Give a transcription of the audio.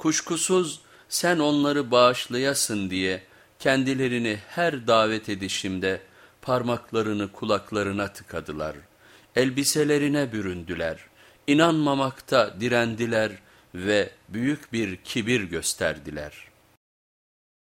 Kuşkusuz sen onları bağışlayasın diye kendilerini her davet edişimde parmaklarını kulaklarına tıkadılar. Elbiselerine büründüler. İnanmamakta direndiler ve büyük bir kibir gösterdiler.''